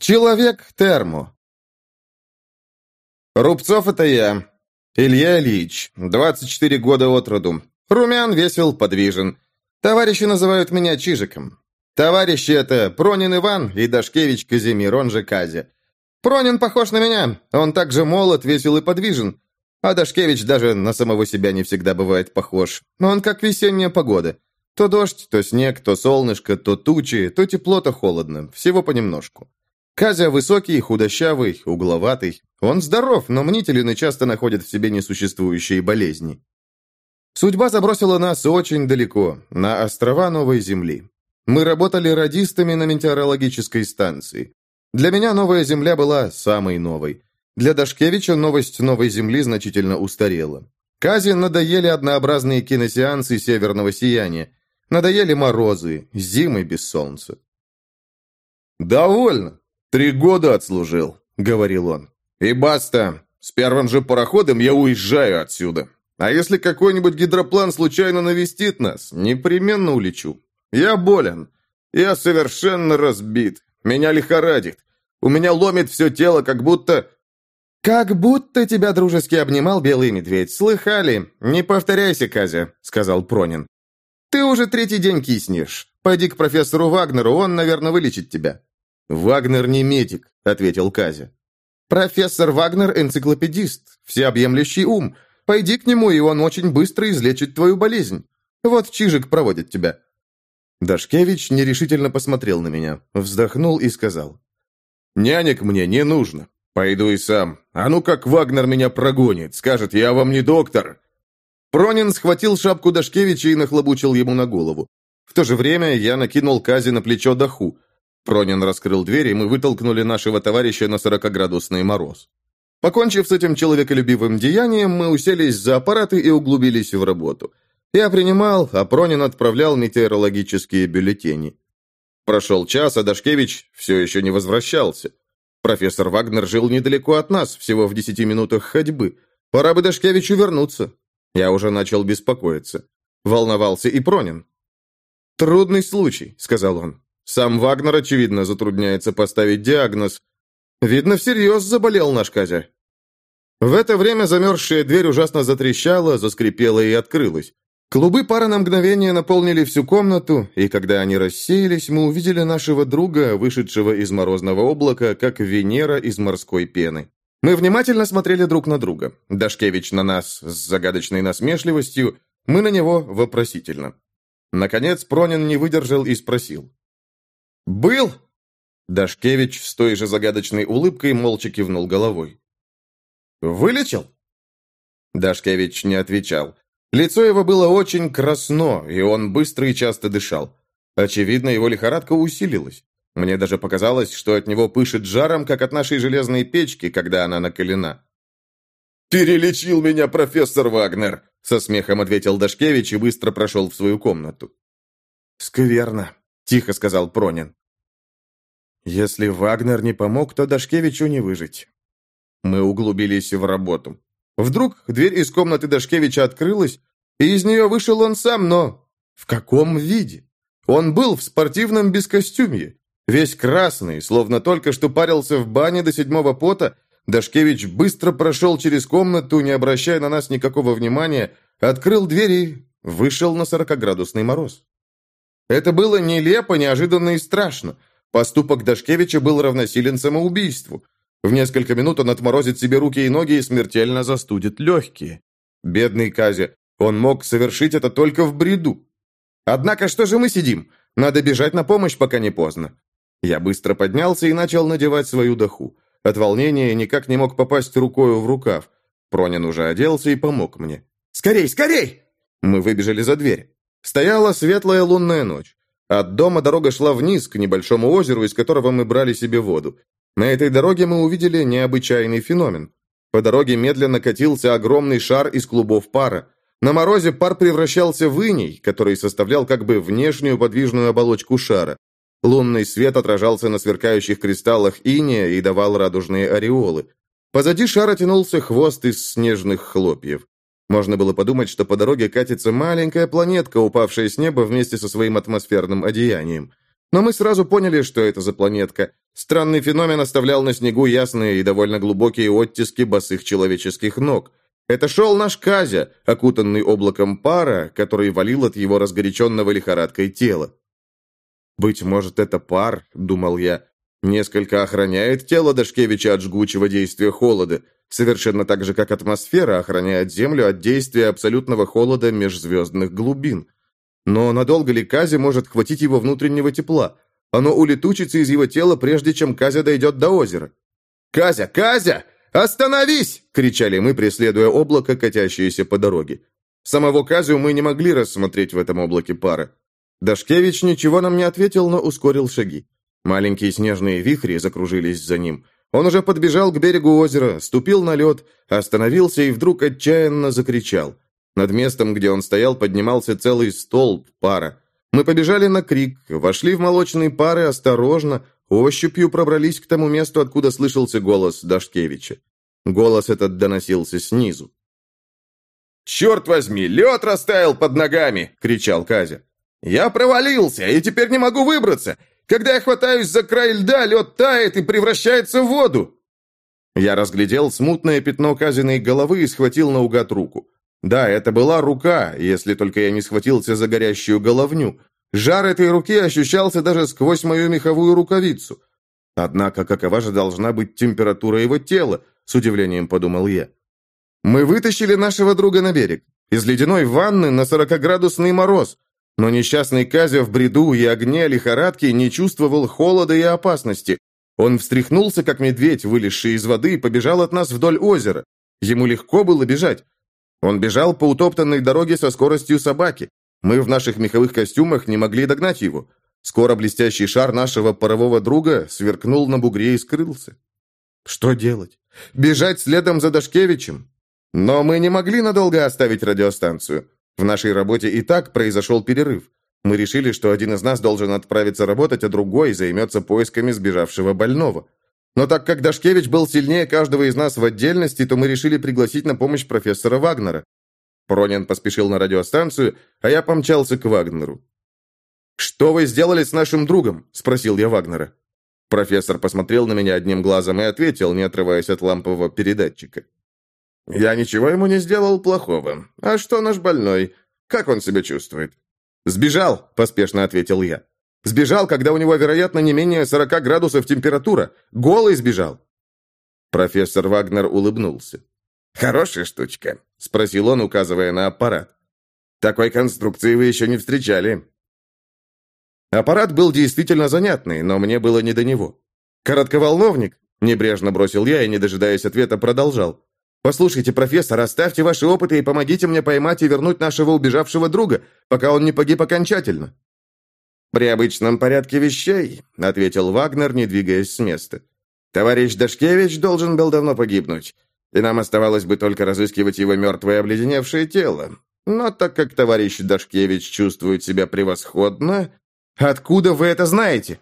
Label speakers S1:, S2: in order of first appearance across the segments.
S1: Человек термо. Рубцов это я. Илья Ильич, 24 года от роду. Румян, весел, подвижен. Товарищи называют меня Чижиком. Товарищи это Пронин Иван и Дашкевич Казимир, он же Казя. Пронин похож на меня, он также молод, весел и подвижен. А Дашкевич даже на самого себя не всегда бывает похож. Но он как весенняя погода. То дождь, то снег, то солнышко, то тучи, то тепло, то холодно. Всего понемножку. Казя высокий, худощавый, угловатый. Он здоров, но мнителен часто находит в себе несуществующие болезни. Судьба забросила нас очень далеко, на острова Новой Земли. Мы работали радистами на метеорологической станции. Для меня Новая Земля была самой новой. Для Дашкевича новость Новой Земли значительно устарела. Казе надоели однообразные киносеансы северного сияния. Надоели морозы, зимы без солнца. «Довольно. Три года отслужил», — говорил он. «И баста. С первым же пароходом я уезжаю отсюда. А если какой-нибудь гидроплан случайно навестит нас, непременно улечу. Я болен. Я совершенно разбит. Меня лихорадит. У меня ломит все тело, как будто...» «Как будто тебя дружески обнимал белый медведь. Слыхали? Не повторяйся, Казя», — сказал Пронин. «Ты уже третий день киснешь. Пойди к профессору Вагнеру, он, наверное, вылечит тебя».
S2: «Вагнер не медик», — ответил Казя.
S1: «Профессор Вагнер – энциклопедист, всеобъемлющий ум. Пойди к нему, и он очень быстро излечит твою болезнь. Вот Чижик проводит тебя».
S2: Дашкевич нерешительно посмотрел на меня, вздохнул и сказал. «Нянек мне не нужно. Пойду и сам. А ну как Вагнер меня прогонит, скажет, я вам не доктор».
S1: Пронин схватил шапку Дашкевича и нахлобучил ему на голову. В то же время я накинул Кази на плечо Даху. Пронин раскрыл дверь, и мы вытолкнули нашего товарища на 40-градусный мороз. Покончив с этим человеколюбивым деянием, мы уселись за аппараты и углубились в работу. Я принимал, а Пронин отправлял метеорологические бюллетени. Прошел час, а Дашкевич все еще не возвращался. Профессор Вагнер жил недалеко от нас, всего в десяти минутах ходьбы. Пора бы Дашкевичу вернуться. Я уже начал беспокоиться. Волновался и Пронин. «Трудный случай», — сказал он. «Сам Вагнер, очевидно, затрудняется поставить диагноз. Видно, всерьез заболел наш Казя». В это время замерзшая дверь ужасно затрещала, заскрипела и открылась. Клубы пара на мгновение наполнили всю комнату, и когда они рассеялись, мы увидели нашего друга, вышедшего из морозного облака, как Венера из морской пены. Мы внимательно смотрели друг на друга. Дашкевич на нас с загадочной насмешливостью, мы на него вопросительно. Наконец Пронин не выдержал и спросил. «Был?» Дашкевич с той же загадочной улыбкой молча кивнул головой. «Вылечил?» Дашкевич не отвечал. Лицо его было очень красно, и он быстро и часто дышал. Очевидно, его лихорадка усилилась. Мне даже показалось, что от него пышет жаром, как от нашей железной печки, когда она накалена. «Перелечил меня профессор Вагнер!» Со смехом ответил Дашкевич и быстро прошел в свою комнату.
S2: «Скверно», — тихо сказал Пронин. «Если Вагнер не помог, то Дашкевичу не выжить».
S1: Мы углубились в работу. Вдруг дверь из комнаты Дашкевича открылась, и из нее вышел он сам, но... В каком виде? Он был в спортивном бескостюме. Весь красный, словно только что парился в бане до седьмого пота, Дашкевич быстро прошел через комнату, не обращая на нас никакого внимания, открыл дверь и вышел на сорокоградусный мороз. Это было нелепо, неожиданно и страшно. Поступок Дашкевича был равносилен самоубийству. В несколько минут он отморозит себе руки и ноги и смертельно застудит легкие. Бедный Казя, он мог совершить это только в бреду. Однако что же мы сидим? Надо бежать на помощь, пока не поздно. Я быстро поднялся и начал надевать свою доху. От волнения никак не мог попасть рукою в рукав. Пронин уже оделся и помог мне. «Скорей, скорей!» Мы выбежали за дверь. Стояла светлая лунная ночь. От дома дорога шла вниз, к небольшому озеру, из которого мы брали себе воду. На этой дороге мы увидели необычайный феномен. По дороге медленно катился огромный шар из клубов пара. На морозе пар превращался в иней, который составлял как бы внешнюю подвижную оболочку шара. Лунный свет отражался на сверкающих кристаллах иния и давал радужные ореолы. Позади шара тянулся хвост из снежных хлопьев. Можно было подумать, что по дороге катится маленькая планетка, упавшая с неба вместе со своим атмосферным одеянием. Но мы сразу поняли, что это за планетка. Странный феномен оставлял на снегу ясные и довольно глубокие оттиски босых человеческих ног. Это шел наш Казя, окутанный облаком пара, который валил от его разгоряченного лихорадкой тела. «Быть может, это пар», — думал я, — «несколько охраняет тело Дашкевича от жгучего действия холода, совершенно так же, как атмосфера охраняет Землю от действия абсолютного холода межзвездных глубин. Но надолго ли Казе может хватить его внутреннего тепла? Оно улетучится из его тела, прежде чем Казя дойдет до озера. «Казя! Казя! Остановись!» — кричали мы, преследуя облако, катящееся по дороге. Самого Казю мы не могли рассмотреть в этом облаке пара. Дашкевич ничего нам не ответил, но ускорил шаги. Маленькие снежные вихри закружились за ним. Он уже подбежал к берегу озера, ступил на лед, остановился и вдруг отчаянно закричал. Над местом, где он стоял, поднимался целый столб пара. Мы побежали на крик, вошли в молочные пары осторожно, ощупью пробрались к тому месту, откуда слышался голос Дашкевича. Голос этот доносился снизу.
S2: «Черт возьми, лед растаял под ногами!» — кричал Казя. «Я провалился и теперь не могу выбраться! Когда я хватаюсь за край льда, лед тает и превращается в воду!»
S1: Я разглядел смутное пятно Казиной головы и схватил наугад руку. Да, это была рука, если только я не схватился за горящую головню. Жар этой руки ощущался даже сквозь мою меховую рукавицу. Однако, какова же должна быть температура его тела, с удивлением подумал я. Мы вытащили нашего друга на берег. Из ледяной ванны на сорокоградусный мороз. Но несчастный Казя в бреду и огне лихорадки не чувствовал холода и опасности. Он встряхнулся, как медведь, вылезший из воды, и побежал от нас вдоль озера. Ему легко было бежать. Он бежал по утоптанной дороге со скоростью собаки. Мы в наших меховых костюмах не могли догнать его. Скоро блестящий шар нашего парового друга сверкнул на бугре и скрылся. Что делать? Бежать следом за Дашкевичем? Но мы не могли надолго оставить радиостанцию. В нашей работе и так произошел перерыв. Мы решили, что один из нас должен отправиться работать, а другой займется поисками сбежавшего больного. Но так как Дашкевич был сильнее каждого из нас в отдельности, то мы решили пригласить на помощь профессора Вагнера. Пронин поспешил на радиостанцию, а я помчался к Вагнеру. «Что вы сделали с нашим другом?» – спросил я Вагнера. Профессор посмотрел на меня одним глазом и ответил, не отрываясь от лампового передатчика. «Я ничего ему не сделал плохого. А что наш больной? Как он себя чувствует?» «Сбежал», – поспешно ответил я. Сбежал, когда у него, вероятно, не менее 40 градусов температура. Голый сбежал. Профессор Вагнер улыбнулся. «Хорошая штучка», — спросил он, указывая на аппарат. «Такой конструкции вы еще не встречали». Аппарат был действительно занятный, но мне было не до него. «Коротковолновник?» — небрежно бросил я и, не дожидаясь ответа, продолжал. «Послушайте, профессор, оставьте ваши опыты и помогите мне поймать и вернуть нашего убежавшего друга, пока он не погиб окончательно». «При обычном порядке вещей», — ответил Вагнер, не двигаясь с места. «Товарищ Дашкевич должен был давно погибнуть, и нам оставалось бы только разыскивать его мертвое обледеневшее тело. Но так как товарищ Дашкевич чувствует себя превосходно...» «Откуда вы это знаете?»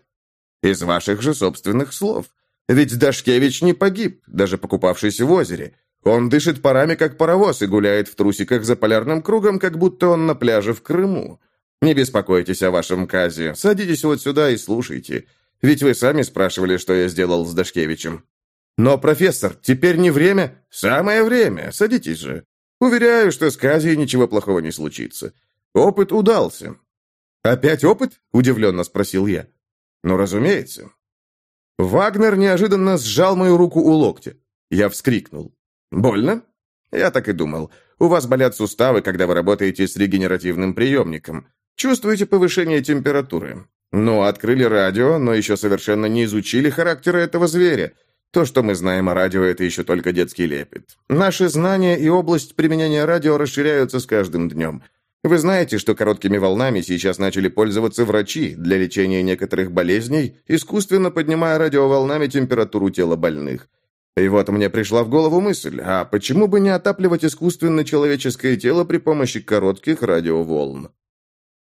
S1: «Из ваших же собственных слов. Ведь Дашкевич не погиб, даже покупавшийся в озере. Он дышит парами, как паровоз, и гуляет в трусиках за полярным кругом, как будто он на пляже в Крыму. Не беспокойтесь о вашем Казе. Садитесь вот сюда и слушайте. Ведь вы сами спрашивали, что я сделал с Дашкевичем. Но, профессор, теперь не время. Самое время. Садитесь же. Уверяю, что с Казей ничего плохого не случится. Опыт удался. Опять опыт? Удивленно спросил я. Ну, разумеется. Вагнер неожиданно сжал мою руку у локтя. Я вскрикнул. «Больно?» «Я так и думал. У вас болят суставы, когда вы работаете с регенеративным приемником. Чувствуете повышение температуры? Ну, открыли радио, но еще совершенно не изучили характера этого зверя. То, что мы знаем о радио, это еще только детский лепет. Наши знания и область применения радио расширяются с каждым днем. Вы знаете, что короткими волнами сейчас начали пользоваться врачи для лечения некоторых болезней, искусственно поднимая радиоволнами температуру тела больных. И вот мне пришла в голову мысль, а почему бы не отапливать искусственно человеческое тело при помощи коротких радиоволн?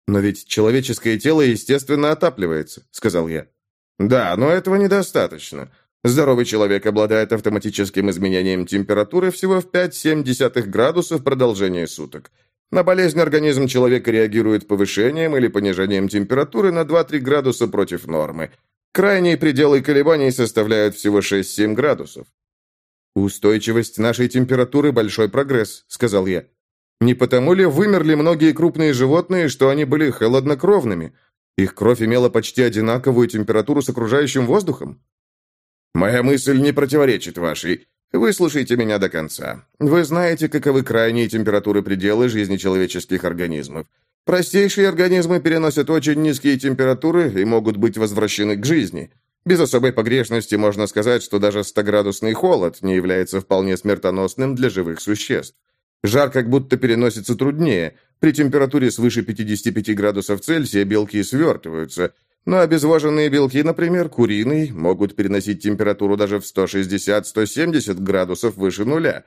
S1: «Но ведь человеческое тело, естественно, отапливается», — сказал я. «Да, но этого недостаточно. Здоровый человек обладает автоматическим изменением температуры всего в 5-7 градусов в продолжение суток. На болезнь организм человека реагирует повышением или понижением температуры на 2-3 градуса против нормы. Крайние пределы колебаний составляют всего 6-7 градусов.
S2: «Устойчивость нашей температуры – большой прогресс», – сказал я. «Не потому ли вымерли многие крупные животные, что они были холоднокровными? Их кровь имела почти одинаковую температуру с окружающим воздухом?»
S1: «Моя мысль не противоречит вашей. Выслушайте меня до конца. Вы знаете, каковы крайние температуры пределы жизни человеческих организмов. Простейшие организмы переносят очень низкие температуры и могут быть возвращены к жизни. Без особой погрешности можно сказать, что даже 100-градусный холод не является вполне смертоносным для живых существ. Жар как будто переносится труднее. При температуре свыше 55 градусов Цельсия белки свертываются, но обезвоженные белки, например, куриный, могут переносить температуру даже в 160-170 градусов выше нуля,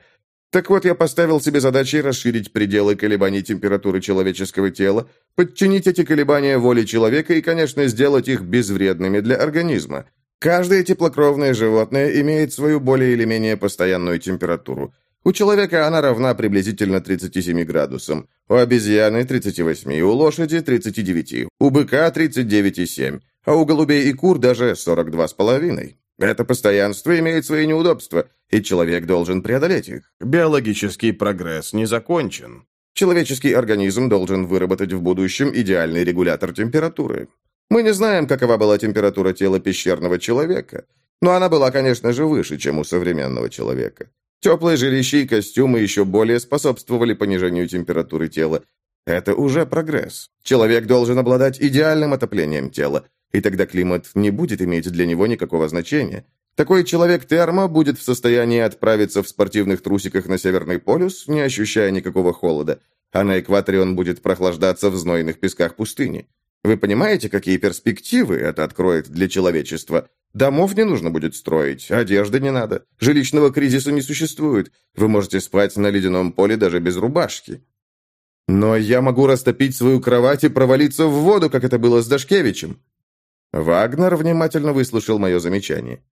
S1: так вот, я поставил себе задачей расширить пределы колебаний температуры человеческого тела, подчинить эти колебания воле человека и, конечно, сделать их безвредными для организма. Каждое теплокровное животное имеет свою более или менее постоянную температуру. У человека она равна приблизительно 37 градусам, у обезьяны 38, у лошади 39, у быка 39,7, а у голубей и кур даже 42,5. Это постоянство имеет свои неудобства, и человек должен преодолеть их. Биологический прогресс не закончен. Человеческий организм должен выработать в будущем идеальный регулятор температуры. Мы не знаем, какова была температура тела пещерного человека, но она была, конечно же, выше, чем у современного человека. Теплые жилища и костюмы еще более способствовали понижению температуры тела. Это уже прогресс. Человек должен обладать идеальным отоплением тела, и тогда климат не будет иметь для него никакого значения. Такой человек термо будет в состоянии отправиться в спортивных трусиках на Северный полюс, не ощущая никакого холода, а на экваторе он будет прохлаждаться в знойных песках пустыни. Вы понимаете, какие перспективы это откроет для человечества? Домов не нужно будет строить, одежды не надо, жилищного кризиса не существует. Вы можете спать на ледяном поле даже без рубашки. Но я могу растопить свою кровать и провалиться в воду, как это было с Дашкевичем. Вагнер внимательно выслушал мое замечание.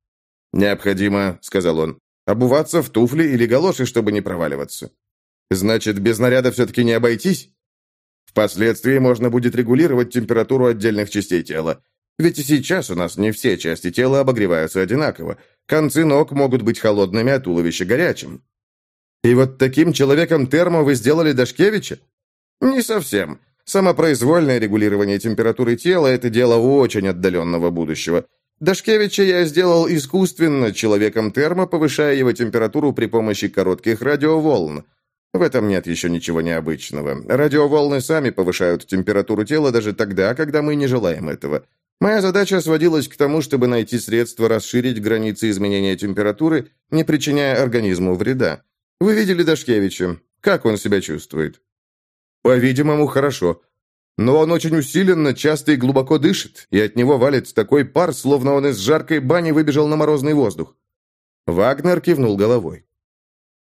S1: «Необходимо», — сказал он, — «обуваться в туфли или галоши, чтобы не проваливаться». «Значит, без наряда все-таки не обойтись?» «Впоследствии можно будет регулировать температуру отдельных частей тела. Ведь и сейчас у нас не все части тела обогреваются одинаково. Концы ног могут быть холодными, а туловище горячим». «И вот таким человеком термо вы сделали Дашкевича?» «Не совсем. Самопроизвольное регулирование температуры тела – это дело очень отдаленного будущего. Дашкевича я сделал искусственно человеком термо, повышая его температуру при помощи коротких радиоволн. В этом нет еще ничего необычного. Радиоволны сами повышают температуру тела даже тогда, когда мы не желаем этого. Моя задача сводилась к тому, чтобы найти средства расширить границы изменения температуры, не причиняя организму вреда. Вы видели Дашкевича. Как он себя чувствует? По-видимому, хорошо. Но он очень усиленно, часто и глубоко дышит, и от него валит такой пар, словно он из жаркой бани выбежал на морозный воздух. Вагнер кивнул головой.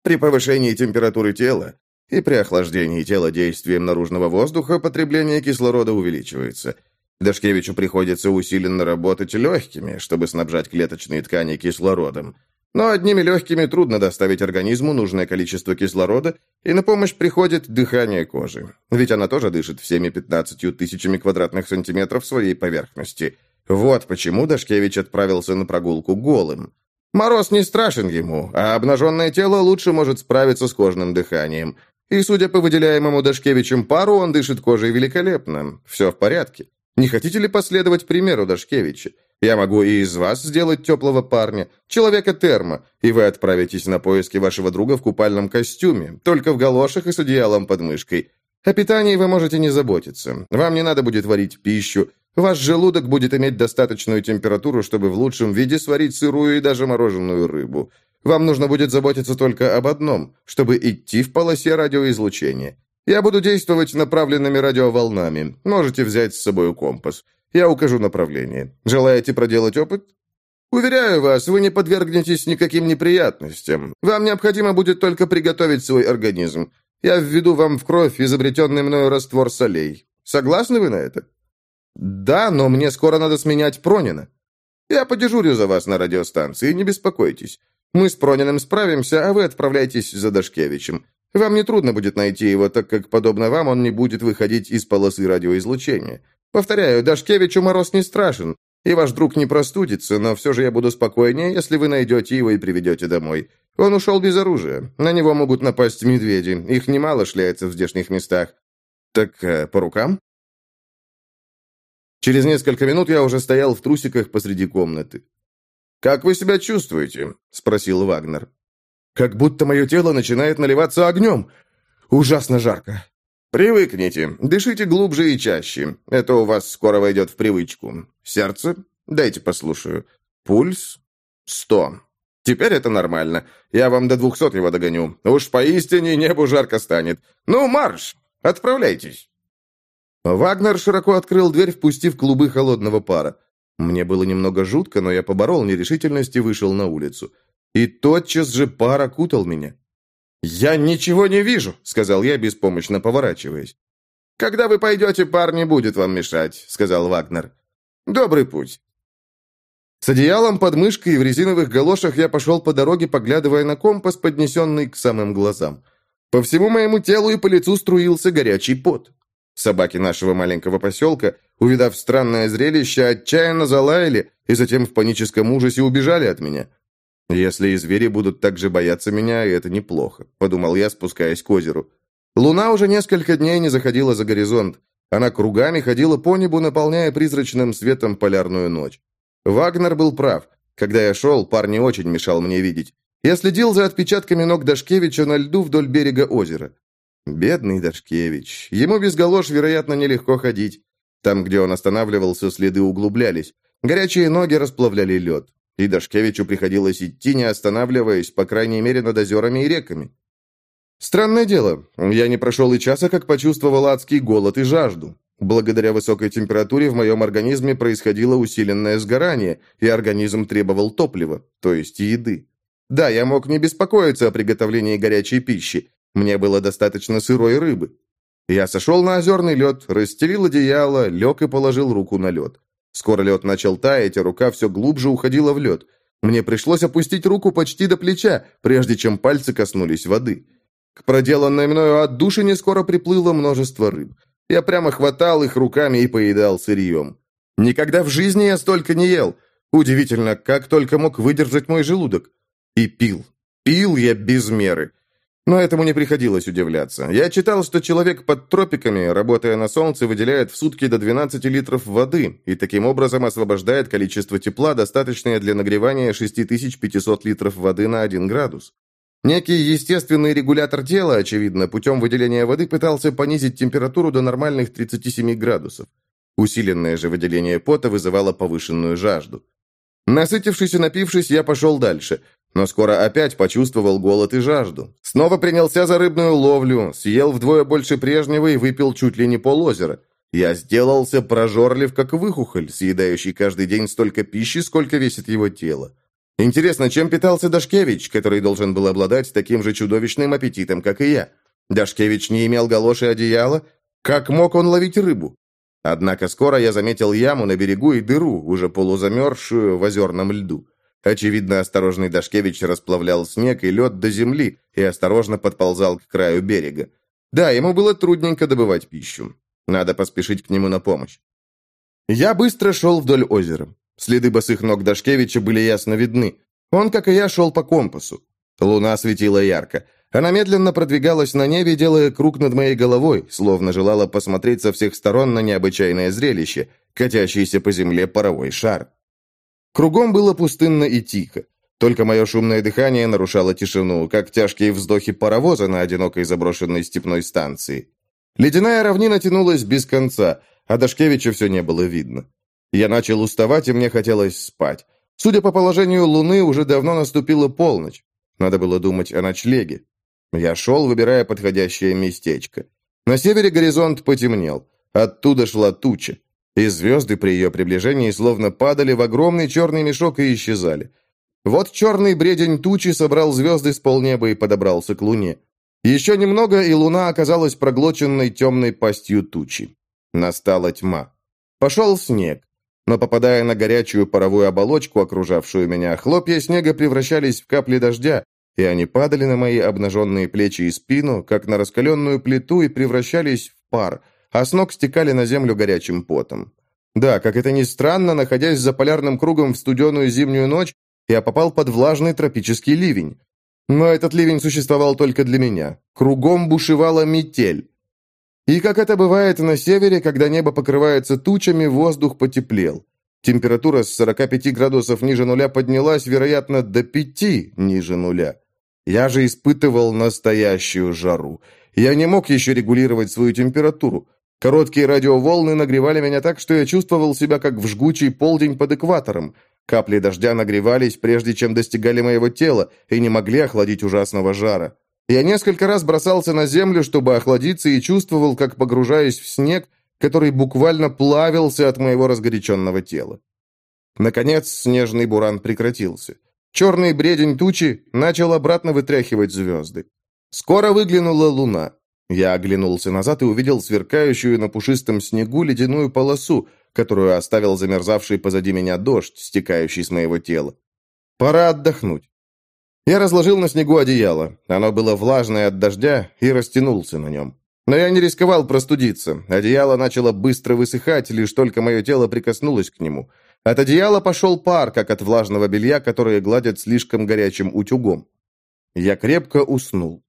S1: При повышении температуры тела и при охлаждении тела действием наружного воздуха потребление кислорода увеличивается. Дашкевичу приходится усиленно работать легкими, чтобы снабжать клеточные ткани кислородом. Но одними легкими трудно доставить организму нужное количество кислорода, и на помощь приходит дыхание кожи. Ведь она тоже дышит всеми 15 тысячами квадратных сантиметров своей поверхности. Вот почему Дашкевич отправился на прогулку голым. Мороз не страшен ему, а обнаженное тело лучше может справиться с кожным дыханием. И, судя по выделяемому Дашкевичем пару, он дышит кожей великолепно. Все в порядке. Не хотите ли последовать примеру Дашкевича? Я могу и из вас сделать теплого парня, человека термо, и вы отправитесь на поиски вашего друга в купальном костюме, только в галошах и с одеялом под мышкой. О питании вы можете не заботиться. Вам не надо будет варить пищу. Ваш желудок будет иметь достаточную температуру, чтобы в лучшем виде сварить сырую и даже мороженую рыбу. Вам нужно будет заботиться только об одном, чтобы идти в полосе радиоизлучения. Я буду действовать направленными радиоволнами. Можете взять с собой компас. Я укажу направление. Желаете проделать опыт? Уверяю вас, вы не подвергнетесь никаким неприятностям. Вам необходимо будет только приготовить свой организм. Я введу вам в кровь изобретенный мною раствор солей. Согласны вы на это? Да, но мне скоро надо сменять Пронина. Я подежурю за вас на радиостанции, не беспокойтесь. Мы с Прониным справимся, а вы отправляйтесь за Дашкевичем. Вам не трудно будет найти его, так как, подобно вам, он не будет выходить из полосы радиоизлучения. Повторяю, Дашкевичу мороз не страшен. И ваш друг не простудится, но все же я буду спокойнее, если вы найдете его и приведете домой. Он ушел без оружия. На него могут напасть медведи. Их немало шляется в здешних местах. Так э, по рукам?» Через несколько минут я уже стоял в трусиках посреди комнаты. «Как вы себя чувствуете?» – спросил Вагнер. «Как будто мое тело начинает наливаться огнем. Ужасно жарко». «Привыкните. Дышите глубже и чаще. Это у вас скоро войдет в привычку. Сердце? Дайте послушаю. Пульс? Сто. Теперь это нормально. Я вам до двухсот его догоню. Уж поистине небу жарко станет. Ну, марш! Отправляйтесь!» Вагнер широко открыл дверь, впустив клубы холодного пара. Мне было немного жутко, но я поборол нерешительность и вышел на улицу. И тотчас же пар окутал меня. «Я ничего не вижу», — сказал я, беспомощно поворачиваясь. «Когда вы пойдете, пар не будет вам мешать», — сказал Вагнер. «Добрый путь». С одеялом под мышкой и в резиновых галошах я пошел по дороге, поглядывая на компас, поднесенный к самым глазам. По всему моему телу и по лицу струился горячий пот. Собаки нашего маленького поселка, увидав странное зрелище, отчаянно залаяли и затем в паническом ужасе убежали от меня. «Если и звери будут так же бояться меня, это неплохо», — подумал я, спускаясь к озеру. Луна уже несколько дней не заходила за горизонт. Она кругами ходила по небу, наполняя призрачным светом полярную ночь. Вагнер был прав. Когда я шел, пар не очень мешал мне видеть. Я следил за отпечатками ног Дашкевича на льду вдоль берега озера. Бедный Дашкевич. Ему без галош, вероятно, нелегко ходить. Там, где он останавливался, следы углублялись. Горячие ноги расплавляли лед. И Дашкевичу приходилось идти, не останавливаясь, по крайней мере, над озерами и реками. Странное дело, я не прошел и часа, как почувствовал адский голод и жажду. Благодаря высокой температуре в моем организме происходило усиленное сгорание, и организм требовал топлива, то есть еды. Да, я мог не беспокоиться о приготовлении горячей пищи, мне было достаточно сырой рыбы. Я сошел на озерный лед, расстелил одеяло, лег и положил руку на лед. Скоро лед начал таять, а рука все глубже уходила в лед. Мне пришлось опустить руку почти до плеча, прежде чем пальцы коснулись воды. К проделанной мною отдушине скоро приплыло множество рыб. Я прямо хватал их руками и поедал сырьем. Никогда в жизни я столько не ел. Удивительно, как только мог выдержать мой желудок. И пил. Пил я без меры. Но этому не приходилось удивляться. Я читал, что человек под тропиками, работая на солнце, выделяет в сутки до 12 литров воды и таким образом освобождает количество тепла, достаточное для нагревания 6500 литров воды на 1 градус. Некий естественный регулятор тела, очевидно, путем выделения воды пытался понизить температуру до нормальных 37 градусов. Усиленное же выделение пота вызывало повышенную жажду. Насытившись и напившись, я пошел дальше, но скоро опять почувствовал голод и жажду. Снова принялся за рыбную ловлю, съел вдвое больше прежнего и выпил чуть ли не полозера. Я сделался прожорлив, как выхухоль, съедающий каждый день столько пищи, сколько весит его тело. Интересно, чем питался Дашкевич, который должен был обладать таким же чудовищным аппетитом, как и я? Дашкевич не имел галоши и одеяла? Как мог он ловить рыбу? Однако скоро я заметил яму на берегу и дыру, уже полузамерзшую в озерном льду. Очевидно, осторожный Дашкевич расплавлял снег и лед до земли и осторожно подползал к краю берега. Да, ему было трудненько добывать пищу. Надо поспешить к нему на помощь. Я быстро шел вдоль озера. Следы босых ног Дашкевича были ясно видны. Он, как и я, шел по компасу. Луна светила ярко. Она медленно продвигалась на небе, делая круг над моей головой, словно желала посмотреть со всех сторон на необычайное зрелище, катящийся по земле паровой шар. Кругом было пустынно и тихо. Только мое шумное дыхание нарушало тишину, как тяжкие вздохи паровоза на одинокой заброшенной степной станции. Ледяная равнина тянулась без конца, а Дашкевича все не было видно. Я начал уставать, и мне хотелось спать. Судя по положению луны, уже давно наступила полночь. Надо было думать о ночлеге. Я шел, выбирая подходящее местечко. На севере горизонт потемнел. Оттуда шла туча. И звезды при ее приближении словно падали в огромный черный мешок и исчезали. Вот черный бредень тучи собрал звезды с полнеба и подобрался к луне. Еще немного, и луна оказалась проглоченной темной пастью тучи. Настала тьма. Пошел снег. Но попадая на горячую паровую оболочку, окружавшую меня, хлопья снега превращались в капли дождя, и они падали на мои обнаженные плечи и спину, как на раскаленную плиту, и превращались в пар, а с ног стекали на землю горячим потом. Да, как это ни странно, находясь за полярным кругом в студеную зимнюю ночь, я попал под влажный тропический ливень. Но этот ливень существовал только для меня. Кругом бушевала метель. И как это бывает на севере, когда небо покрывается тучами, воздух потеплел. Температура с 45 градусов ниже нуля поднялась, вероятно, до 5 ниже нуля. Я же испытывал настоящую жару. Я не мог еще регулировать свою температуру. Короткие радиоволны нагревали меня так, что я чувствовал себя как в жгучий полдень под экватором. Капли дождя нагревались, прежде чем достигали моего тела, и не могли охладить ужасного жара. Я несколько раз бросался на землю, чтобы охладиться, и чувствовал, как погружаюсь в снег, который буквально плавился от моего разгоряченного тела. Наконец, снежный буран прекратился. Черный бредень тучи начал обратно вытряхивать звезды. Скоро выглянула луна. Я оглянулся назад и увидел сверкающую на пушистом снегу ледяную полосу, которую оставил замерзавший позади меня дождь, стекающий с моего тела. Пора отдохнуть. Я разложил на снегу одеяло. Оно было влажное от дождя и растянулся на нем. Но я не рисковал простудиться. Одеяло начало быстро высыхать, лишь только мое тело прикоснулось к нему. От одеяла пошел пар, как от влажного белья, которое гладят слишком горячим утюгом. Я крепко уснул.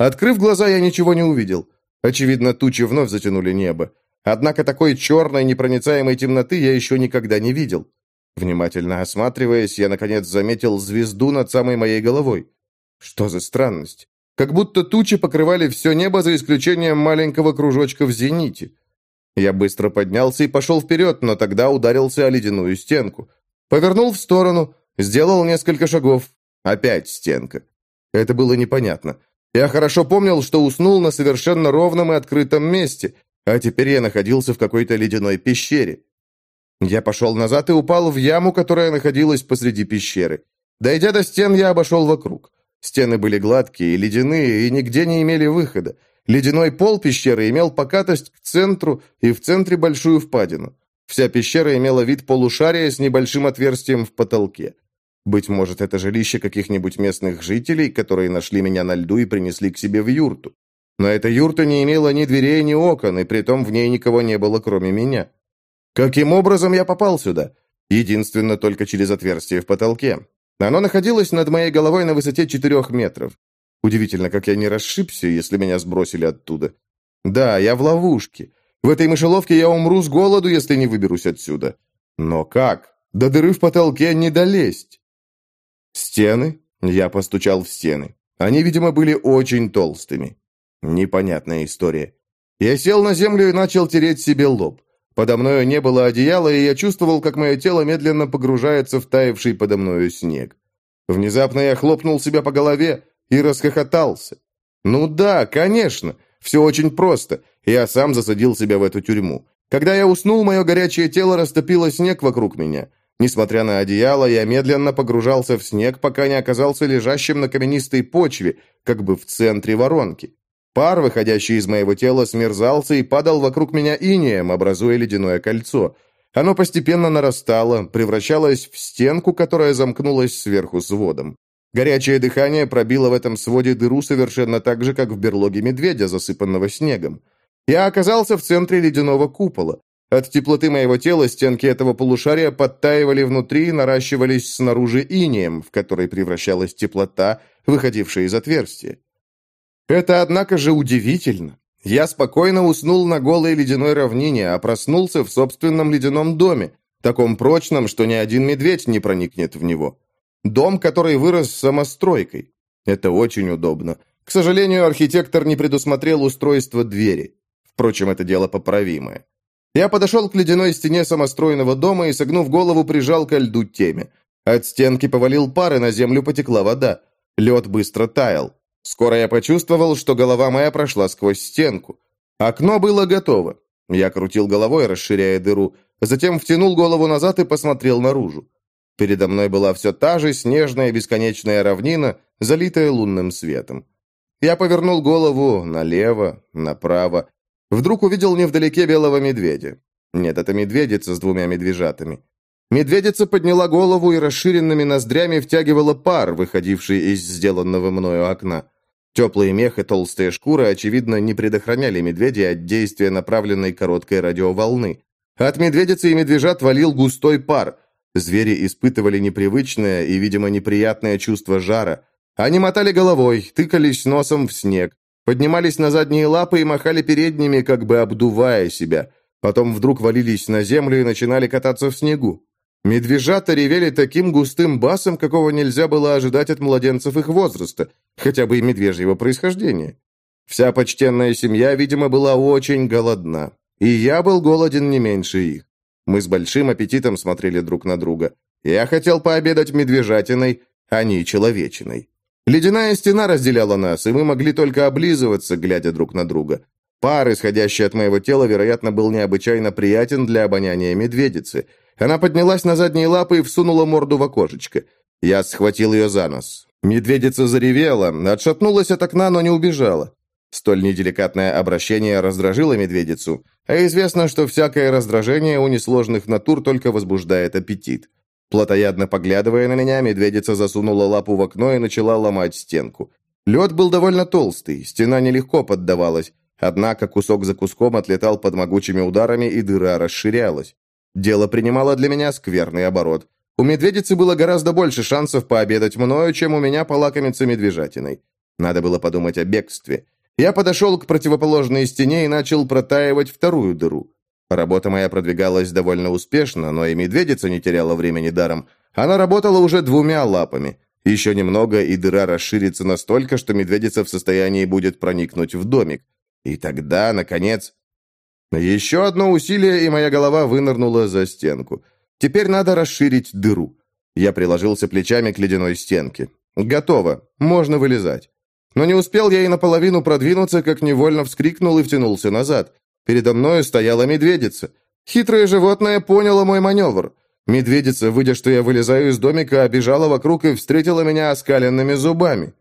S1: Открыв глаза, я ничего не увидел. Очевидно, тучи вновь затянули небо. Однако такой черной непроницаемой темноты я еще никогда не видел. Внимательно осматриваясь, я, наконец, заметил звезду над самой моей головой. Что за странность? Как будто тучи покрывали все небо, за исключением маленького кружочка в зените. Я быстро поднялся и пошел вперед, но тогда ударился о ледяную стенку. Повернул в сторону, сделал несколько шагов. Опять стенка. Это было непонятно. Я хорошо помнил, что уснул на совершенно ровном и открытом месте, а теперь я находился в какой-то ледяной пещере. Я пошел назад и упал в яму, которая находилась посреди пещеры. Дойдя до стен, я обошел вокруг. Стены были гладкие, ледяные и нигде не имели выхода. Ледяной пол пещеры имел покатость к центру и в центре большую впадину. Вся пещера имела вид полушария с небольшим отверстием в потолке. Быть может, это жилище каких-нибудь местных жителей, которые нашли меня на льду и принесли к себе в юрту. Но эта юрта не имела ни дверей, ни окон, и притом в ней никого не было, кроме меня. Каким образом я попал сюда? Единственно только через отверстие в потолке. Оно находилось над моей головой на высоте четырех метров. Удивительно, как я не расшибся, если меня сбросили оттуда. Да, я в ловушке. В этой мышеловке я умру с голоду, если не выберусь отсюда. Но как? До дыры в потолке не долезть. Стены? Я постучал в стены. Они, видимо, были очень толстыми. Непонятная история. Я сел на землю и начал тереть себе лоб. Подо мною не было одеяла, и я чувствовал, как мое тело медленно погружается в таявший подо мною снег. Внезапно я хлопнул себя по голове и расхохотался. Ну да, конечно, все очень просто. Я сам засадил себя в эту тюрьму. Когда я уснул, мое горячее тело растопило снег вокруг меня. Несмотря на одеяло, я медленно погружался в снег, пока не оказался лежащим на каменистой почве, как бы в центре воронки. Пар, выходящий из моего тела, смерзался и падал вокруг меня инеем, образуя ледяное кольцо. Оно постепенно нарастало, превращалось в стенку, которая замкнулась сверху сводом. Горячее дыхание пробило в этом своде дыру совершенно так же, как в берлоге медведя, засыпанного снегом. Я оказался в центре ледяного купола. От теплоты моего тела стенки этого полушария подтаивали внутри и наращивались снаружи инеем, в который превращалась теплота, выходившая из отверстия. Это, однако же, удивительно. Я спокойно уснул на голой ледяной равнине, а проснулся в собственном ледяном доме, таком прочном, что ни один медведь не проникнет в него. Дом, который вырос самостройкой. Это очень удобно. К сожалению, архитектор не предусмотрел устройство двери. Впрочем, это дело поправимое. Я подошел к ледяной стене самостроенного дома и, согнув голову, прижал ко льду теме. От стенки повалил пар, и на землю потекла вода. Лед быстро таял. Скоро я почувствовал, что голова моя прошла сквозь стенку. Окно было готово. Я крутил головой, расширяя дыру, затем втянул голову назад и посмотрел наружу. Передо мной была все та же снежная бесконечная равнина, залитая лунным светом. Я повернул голову налево, направо, Вдруг увидел невдалеке белого медведя. Нет, это медведица с двумя медвежатами. Медведица подняла голову и расширенными ноздрями втягивала пар, выходивший из сделанного мною окна. Теплые мех и толстые шкуры, очевидно, не предохраняли медведя от действия направленной короткой радиоволны. От медведицы и медвежат валил густой пар. Звери испытывали непривычное и, видимо, неприятное чувство жара. Они мотали головой, тыкались носом в снег, поднимались на задние лапы и махали передними, как бы обдувая себя. Потом вдруг валились на землю и начинали кататься в снегу. Медвежата ревели таким густым басом, какого нельзя было ожидать от младенцев их возраста, хотя бы и медвежьего происхождения. Вся почтенная семья, видимо, была очень голодна. И я был голоден не меньше их. Мы с большим аппетитом смотрели друг на друга. Я хотел пообедать медвежатиной, а не человечиной. Ледяная стена разделяла нас, и мы могли только облизываться, глядя друг на друга. Пар, исходящий от моего тела, вероятно, был необычайно приятен для обоняния медведицы. Она поднялась на задние лапы и всунула морду в окошечко. Я схватил ее за нос. Медведица заревела, отшатнулась от окна, но не убежала. Столь неделикатное обращение раздражило медведицу, а известно, что всякое раздражение у несложных натур только возбуждает аппетит. Плотоядно поглядывая на меня, медведица засунула лапу в окно и начала ломать стенку. Лед был довольно толстый, стена нелегко поддавалась, однако кусок за куском отлетал под могучими ударами, и дыра расширялась. Дело принимало для меня скверный оборот. У медведицы было гораздо больше шансов пообедать мною, чем у меня полакомиться медвежатиной. Надо было подумать о бегстве. Я подошел к противоположной стене и начал протаивать вторую дыру. Работа моя продвигалась довольно успешно, но и медведица не теряла времени даром. Она работала уже двумя лапами. Еще немного, и дыра расширится настолько, что медведица в состоянии будет проникнуть в домик. И тогда, наконец... Еще одно усилие, и моя голова вынырнула за стенку. Теперь надо расширить дыру. Я приложился плечами к ледяной стенке. Готово, можно вылезать. Но не успел я и наполовину продвинуться, как невольно вскрикнул и втянулся назад. Передо мною стояла медведица. Хитрое животное поняло мой маневр. Медведица, выйдя, что я вылезаю из домика, обежала вокруг и встретила меня оскаленными зубами.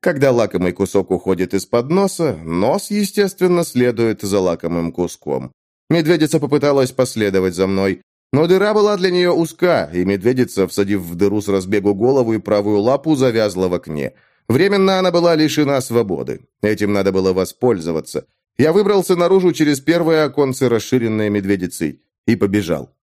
S1: Когда лакомый кусок уходит из-под носа, нос, естественно, следует за лакомым куском. Медведица попыталась последовать за мной, но дыра была для нее узка, и медведица, всадив в дыру с разбегу голову и правую лапу, завязла в окне. Временно она была лишена свободы. Этим надо было воспользоваться. Я выбрался наружу через первое оконце, расширенное медведицей, и побежал.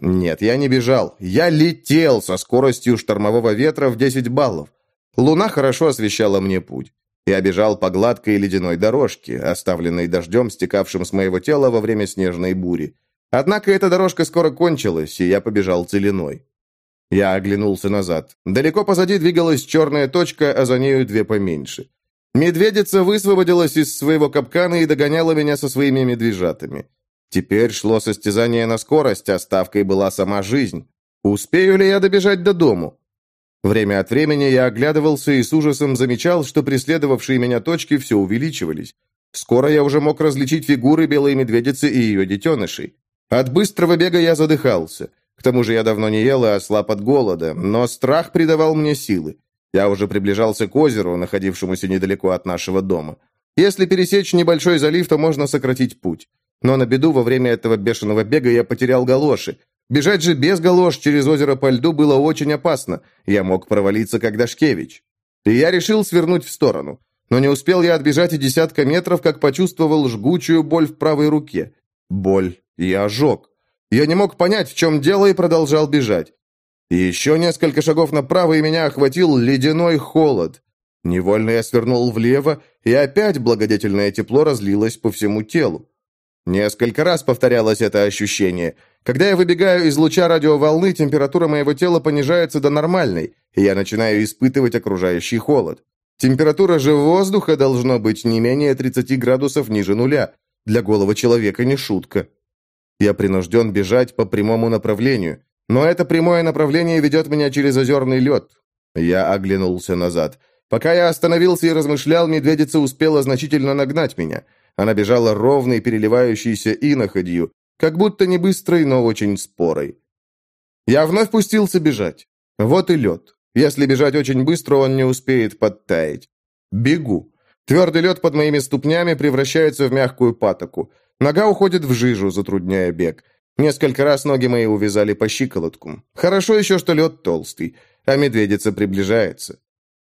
S1: Нет, я не бежал. Я летел со скоростью штормового ветра в 10 баллов. Луна хорошо освещала мне путь. Я бежал по гладкой ледяной дорожке, оставленной дождем, стекавшим с моего тела во время снежной бури. Однако эта дорожка скоро кончилась, и я побежал целиной. Я оглянулся назад. Далеко позади двигалась черная точка, а за нею две поменьше. Медведица высвободилась из своего капкана и догоняла меня со своими медвежатами. Теперь шло состязание на скорость, а ставкой была сама жизнь. Успею ли я добежать до дому? Время от времени я оглядывался и с ужасом замечал, что преследовавшие меня точки все увеличивались. Скоро я уже мог различить фигуры белой медведицы и ее детенышей. От быстрого бега я задыхался. К тому же я давно не ел и ослаб от голода, но страх придавал мне силы. Я уже приближался к озеру, находившемуся недалеко от нашего дома. Если пересечь небольшой залив, то можно сократить путь. Но на беду во время этого бешеного бега я потерял галоши. Бежать же без галош через озеро по льду было очень опасно. Я мог провалиться, как Дашкевич. И я решил свернуть в сторону. Но не успел я отбежать и десятка метров, как почувствовал жгучую боль в правой руке. Боль и ожог. Я не мог понять, в чем дело, и продолжал бежать. Еще несколько шагов направо, и меня охватил ледяной холод. Невольно я свернул влево, и опять благодетельное тепло разлилось по всему телу. Несколько раз повторялось это ощущение. Когда я выбегаю из луча радиоволны, температура моего тела понижается до нормальной, и я начинаю испытывать окружающий холод. Температура же воздуха должно быть не менее 30 градусов ниже нуля. Для голого человека не шутка. Я принужден бежать по прямому направлению. Но это прямое направление ведет меня через озерный лед. Я оглянулся назад. Пока я остановился и размышлял, медведица успела значительно нагнать меня. Она бежала ровной, переливающейся иноходью, как будто не быстрой, но очень спорой. Я вновь пустился бежать. Вот и лед. Если бежать очень быстро, он не успеет подтаять. Бегу. Твердый лед под моими ступнями превращается в мягкую патоку. Нога уходит в жижу, затрудняя бег. Несколько раз ноги мои увязали по щиколотку. Хорошо еще, что лед толстый, а медведица приближается.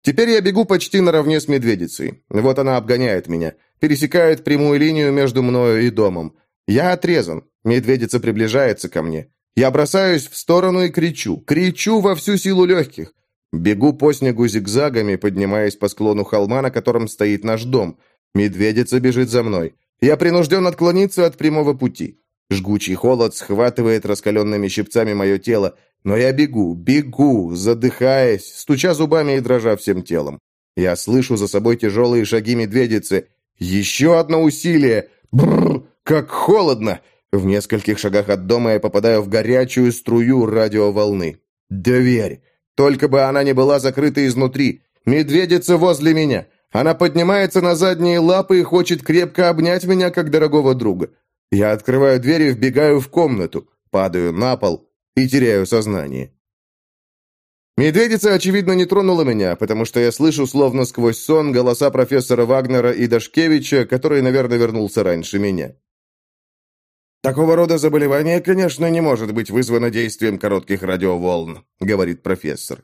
S1: Теперь я бегу почти наравне с медведицей. Вот она обгоняет меня, пересекает прямую линию между мною и домом. Я отрезан. Медведица приближается ко мне. Я бросаюсь в сторону и кричу. Кричу во всю силу легких. Бегу по снегу зигзагами, поднимаясь по склону холма, на котором стоит наш дом. Медведица бежит за мной. Я принужден отклониться от прямого пути. Жгучий холод схватывает раскаленными щипцами мое тело, но я бегу, бегу, задыхаясь, стуча зубами и дрожа всем телом. Я слышу за собой тяжелые шаги медведицы. Еще одно усилие. Бррр, как холодно! В нескольких шагах от дома я попадаю в горячую струю радиоволны. Дверь. Только бы она не была закрыта изнутри. Медведица возле меня. Она поднимается на задние лапы и хочет крепко обнять меня, как дорогого друга. Я открываю дверь и вбегаю в комнату, падаю на пол и теряю сознание. Медведица, очевидно, не тронула меня, потому что я слышу, словно сквозь сон, голоса профессора Вагнера и Дашкевича, который, наверное, вернулся раньше меня. «Такого рода заболевание, конечно, не может быть вызвано действием коротких радиоволн», — говорит профессор.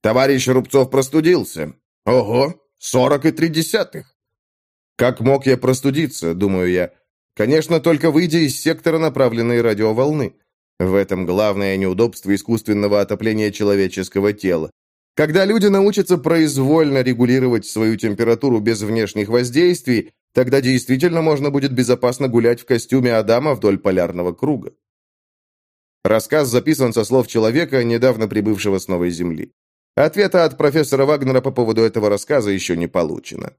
S1: «Товарищ Рубцов простудился. Ого, сорок и три десятых!» «Как мог я простудиться?» — думаю я. «Конечно, только выйдя из сектора направленной радиоволны. В этом главное неудобство искусственного отопления человеческого тела. Когда люди научатся произвольно регулировать свою температуру без внешних воздействий, Тогда действительно можно будет безопасно гулять в костюме Адама вдоль полярного круга. Рассказ записан со слов человека, недавно прибывшего с новой Земли. Ответа от профессора Вагнера по поводу этого рассказа еще не получено.